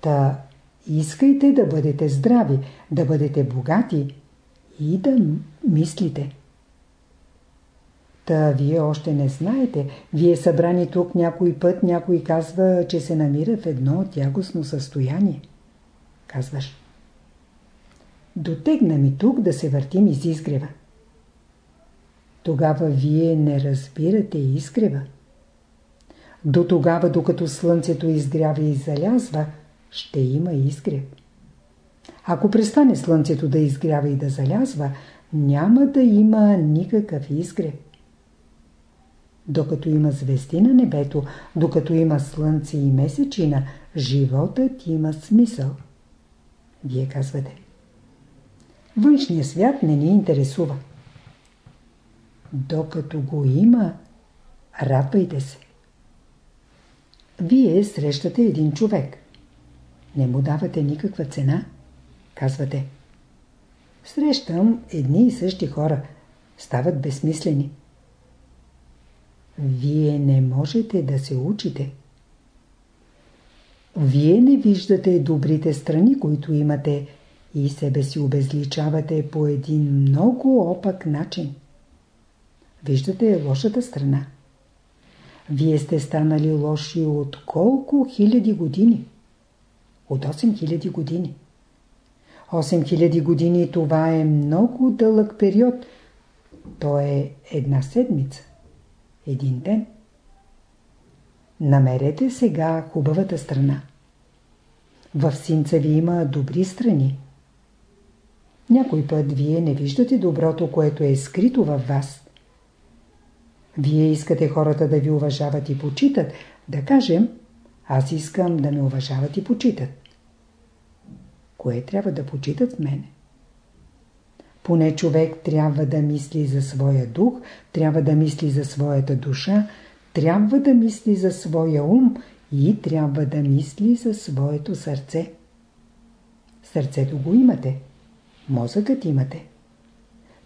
Та Искайте да бъдете здрави, да бъдете богати и да мислите. Та вие още не знаете. Вие събрани тук някой път, някой казва, че се намира в едно тягостно състояние. Казваш. Дотегна ми тук да се въртим из изгрева. Тогава вие не разбирате изгрева. До тогава, докато слънцето изгрява и залязва, ще има изгрев. Ако престане слънцето да изгрява и да залязва, няма да има никакъв изгрев. Докато има звезди на небето, докато има слънце и месечина, животът има смисъл. Вие казвате. Външният свят не ни интересува. Докато го има, радвайте се. Вие срещате един човек. Не му давате никаква цена. Казвате. Срещам едни и същи хора. Стават безсмислени. Вие не можете да се учите. Вие не виждате добрите страни, които имате и себе си обезличавате по един много опак начин. Виждате лошата страна. вие сте станали лоши от колко хиляди години? От 8000 години. 8000 години това е много дълъг период. То е една седмица. Един ден. Намерете сега хубавата страна. В синца ви има добри страни. Някой път вие не виждате доброто, което е скрито във вас. Вие искате хората да ви уважават и почитат. Да кажем, аз искам да ме уважават и почитат. Кое трябва да почитат в мене? Поне човек трябва да мисли за своя дух, трябва да мисли за своята душа, трябва да мисли за своя ум и трябва да мисли за своето сърце. Сърцето го имате, мозъкът имате.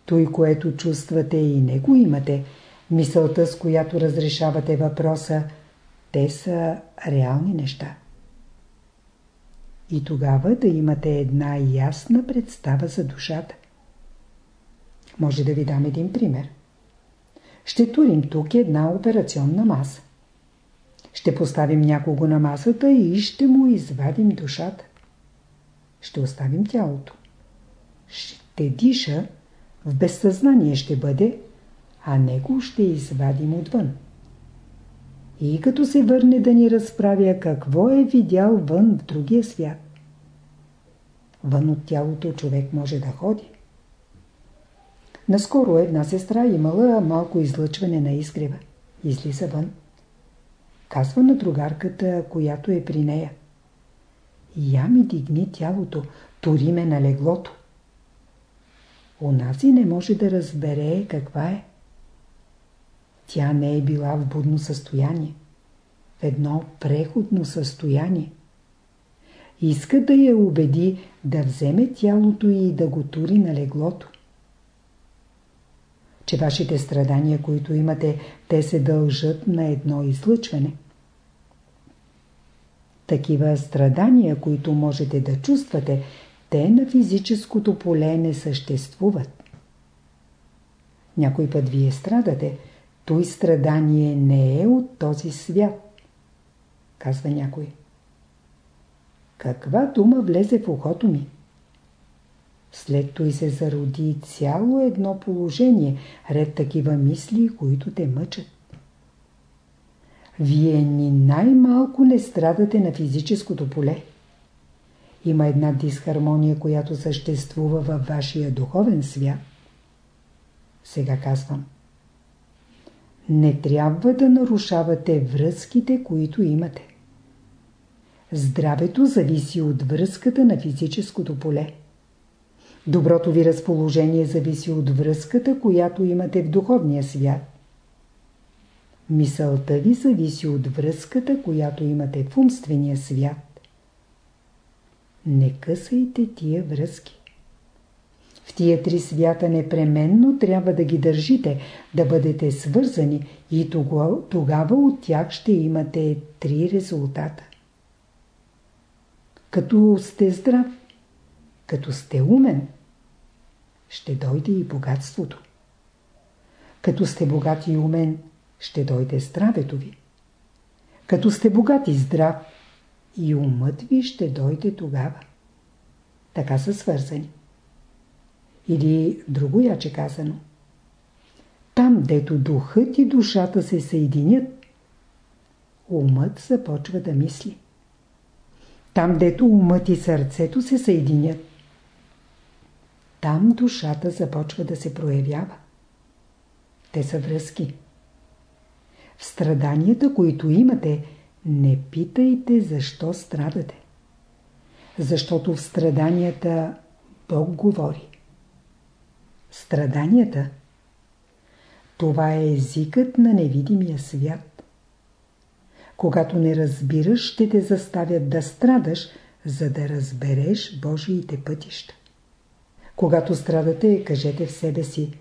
Той, което чувствате и него имате, мисълта, с която разрешавате въпроса, те са реални неща. И тогава да имате една ясна представа за душата. Може да ви дам един пример. Ще турим тук една операционна маса. Ще поставим някого на масата и ще му извадим душата. Ще оставим тялото. Ще диша, в безсъзнание ще бъде, а него ще извадим отвън. И като се върне да ни разправя какво е видял вън в другия свят. Вън от тялото човек може да ходи. Наскоро една сестра имала малко излъчване на изгрева. Излиза вън. Казва на другарката, която е при нея. Я ми дигни тялото, тори ме на леглото. Онази не може да разбере каква е. Тя не е била в будно състояние, в едно преходно състояние. Иска да я убеди да вземе тялото и да го тури на леглото. Че вашите страдания, които имате, те се дължат на едно излъчване. Такива страдания, които можете да чувствате, те на физическото поле не съществуват. Някой път вие страдате, той страдание не е от този свят, казва някой. Каква дума влезе в ухото ми? След той се зароди цяло едно положение, ред такива мисли, които те мъчат. Вие ни най-малко не страдате на физическото поле. Има една дисхармония, която съществува във вашия духовен свят. Сега казвам. Не трябва да нарушавате връзките, които имате. Здравето зависи от връзката на физическото поле. Доброто ви разположение зависи от връзката, която имате в духовния свят. Мисълта ви зависи от връзката, която имате в умствения свят. Не късайте тия връзки. В тия три свята непременно трябва да ги държите, да бъдете свързани и тогава, от тях ще имате три резултата. Като сте здрав, като сте умен, ще дойде и богатството. Като сте богат и умен, ще дойде здравето ви. Като сте богат и здрав, и умът ви ще дойде тогава. Така са свързани. Или друго яче казано. Там, дето духът и душата се съединят, умът започва да мисли. Там, дето умът и сърцето се съединят, там душата започва да се проявява. Те са връзки. В страданията, които имате, не питайте защо страдате. Защото в страданията Бог говори. Страданията това е езикът на невидимия свят. Когато не разбираш, ще те заставят да страдаш, за да разбереш Божиите пътища. Когато страдате, кажете в себе си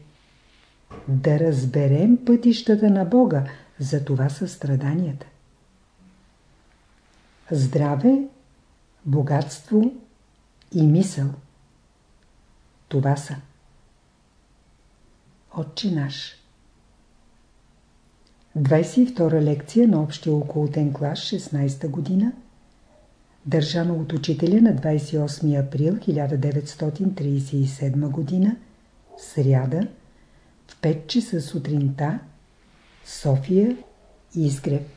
да разберем пътищата на Бога, за това са страданията. Здраве, богатство и мисъл. Това са. Отче наш. 22 лекция на общия околотен клас 16 година държана от учителя на 28 април 1937 година сряда в 5 часа сутринта София Изгреб